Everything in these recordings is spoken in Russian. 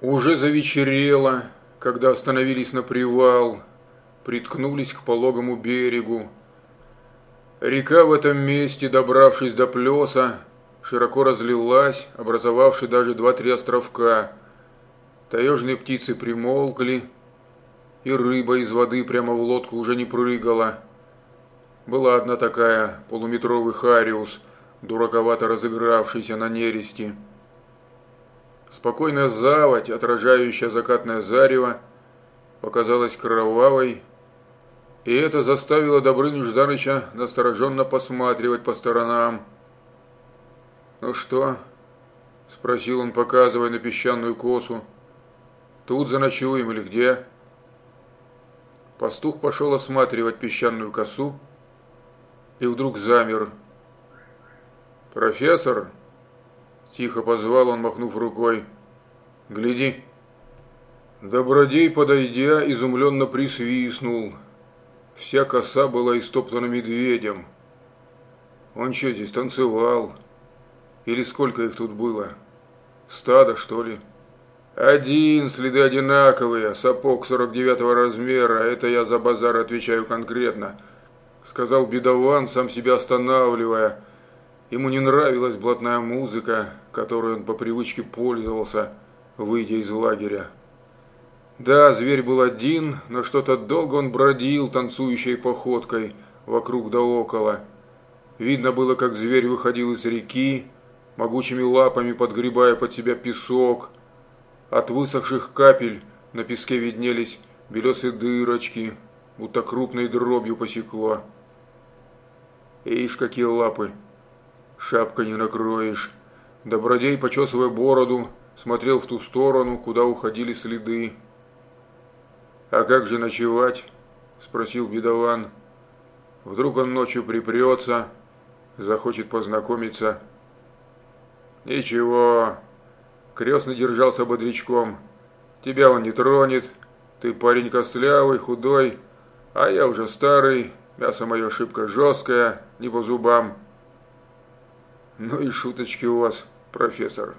Уже завечерело, когда остановились на привал, приткнулись к пологому берегу. Река в этом месте, добравшись до плеса, широко разлилась, образовавши даже два-три островка. Таежные птицы примолкли, и рыба из воды прямо в лодку уже не прыгала. Была одна такая, полуметровый хариус, дураковато разыгравшийся на нересте. Спокойная заводь, отражающая закатное зарево, показалась кровавой, и это заставило Добрыню Жданыча настороженно посматривать по сторонам. «Ну что?» – спросил он, показывая на песчаную косу. «Тут заночуем или где?» Пастух пошел осматривать песчаную косу и вдруг замер. «Профессор!» Тихо позвал он, махнув рукой. «Гляди!» Добродей, подойдя, изумленно присвистнул. Вся коса была истоптана медведем. Он что здесь, танцевал? Или сколько их тут было? Стадо, что ли? Один, следы одинаковые, сапог 49 размера, это я за базар отвечаю конкретно. Сказал бедован, сам себя останавливая. Ему не нравилась блатная музыка, которой он по привычке пользовался, выйдя из лагеря. Да, зверь был один, но что-то долго он бродил танцующей походкой вокруг да около. Видно было, как зверь выходил из реки, могучими лапами подгребая под себя песок. От высохших капель на песке виднелись белесые дырочки, будто крупной дробью посекло. Ишь, какие лапы! Шапкой не накроешь. Добродей, почесывая бороду, смотрел в ту сторону, куда уходили следы. «А как же ночевать?» – спросил бедован. «Вдруг он ночью припрется, захочет познакомиться». «Ничего», – крестный держался бодрячком. «Тебя он не тронет, ты парень костлявый, худой, а я уже старый, мясо мое шибко жесткое, не по зубам». Ну и шуточки у вас, профессор.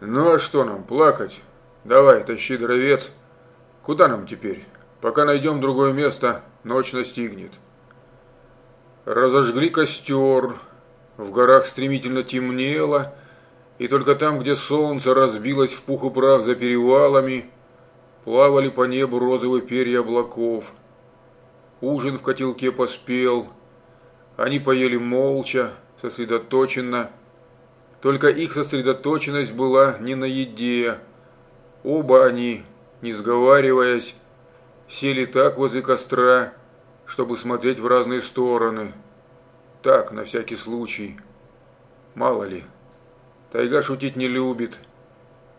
Ну а что нам, плакать? Давай, тащи дровец. Куда нам теперь? Пока найдем другое место, ночь настигнет. Разожгли костер. В горах стремительно темнело, и только там, где солнце разбилось в пух и прах за перевалами, плавали по небу розовые перья облаков. Ужин в котелке поспел. Они поели молча, сосредоточенно. Только их сосредоточенность была не на еде. Оба они, не сговариваясь, сели так возле костра, чтобы смотреть в разные стороны. Так, на всякий случай. Мало ли. Тайга шутить не любит.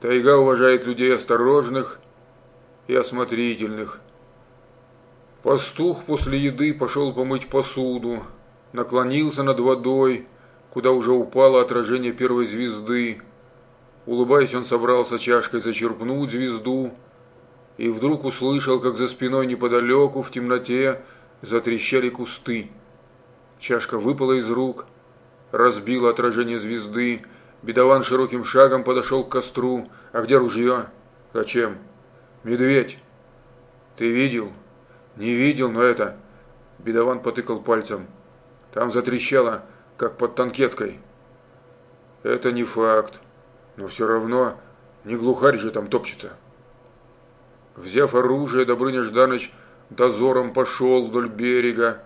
Тайга уважает людей осторожных и осмотрительных. Пастух после еды пошел помыть посуду, наклонился над водой, куда уже упало отражение первой звезды. Улыбаясь, он собрался чашкой зачерпнуть звезду и вдруг услышал, как за спиной неподалеку в темноте затрещали кусты. Чашка выпала из рук, разбила отражение звезды. Бедован широким шагом подошел к костру. «А где ружье?» «Зачем?» «Медведь!» «Ты видел?» «Не видел, но это...» Бедован потыкал пальцем. «Там затрещало как под танкеткой. Это не факт, но все равно не глухарь же там топчется. Взяв оружие, Добрыня Жданыч дозором пошел вдоль берега.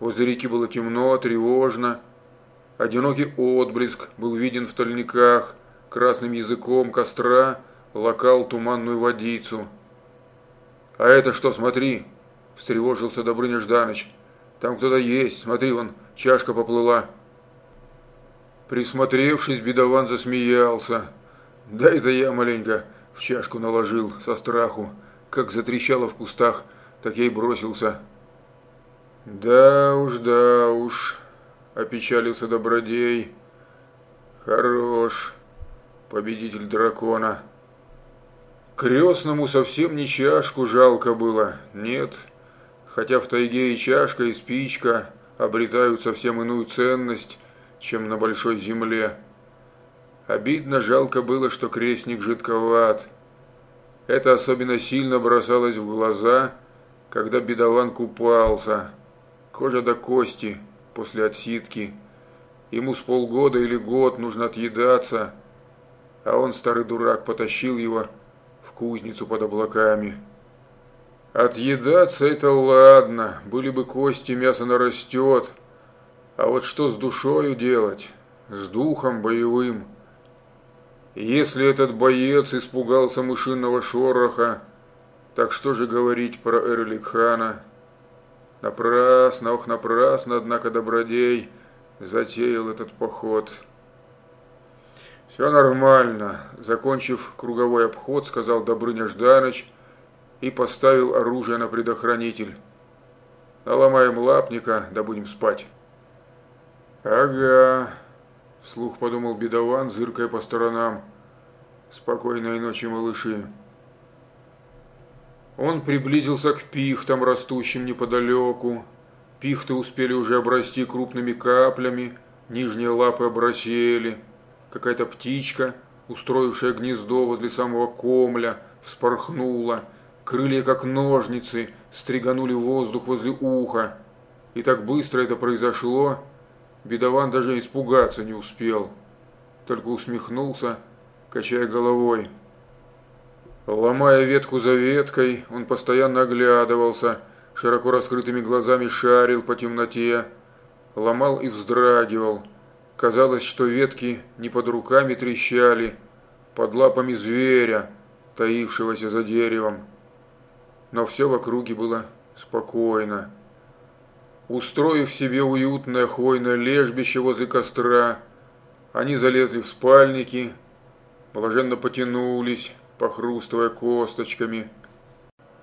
Возле реки было темно, тревожно. Одинокий отблеск был виден в тальниках, красным языком костра локал туманную водицу. «А это что, смотри!» – встревожился Добрыня Жданыч. «Там кто-то есть, смотри, вон, чашка поплыла. Присмотревшись, бедован засмеялся. Да это я маленько в чашку наложил со страху. Как затрещало в кустах, так я и бросился. Да уж, да уж, опечалился Добродей. Хорош, победитель дракона. Крестному совсем не чашку жалко было, нет. Хотя в тайге и чашка, и спичка – обретают совсем иную ценность, чем на большой земле. Обидно, жалко было, что крестник жидковат, Это особенно сильно бросалось в глаза, когда бедован купался. Кожа до кости после отсидки. Ему с полгода или год нужно отъедаться, а он, старый дурак, потащил его в кузницу под облаками. Отъедаться это ладно, были бы кости, мясо нарастет. А вот что с душою делать? С духом боевым? Если этот боец испугался мышиного шороха, так что же говорить про Эрликхана? Напрасно, ох, напрасно, однако, добродей затеял этот поход. Все нормально. Закончив круговой обход, сказал Добрыня Жданыч – и поставил оружие на предохранитель. Наломаем лапника, да будем спать. Ага, вслух подумал бедован, зыркая по сторонам. Спокойной ночи, малыши. Он приблизился к пихтам, растущим неподалеку. Пихты успели уже обрасти крупными каплями, нижние лапы обросели. Какая-то птичка, устроившая гнездо возле самого комля, вспорхнула – Крылья, как ножницы, стриганули воздух возле уха. И так быстро это произошло, бедован даже испугаться не успел. Только усмехнулся, качая головой. Ломая ветку за веткой, он постоянно оглядывался, широко раскрытыми глазами шарил по темноте, ломал и вздрагивал. Казалось, что ветки не под руками трещали, под лапами зверя, таившегося за деревом но все в округе было спокойно. Устроив себе уютное хвойное лежбище возле костра, они залезли в спальники, блаженно потянулись, похрустывая косточками –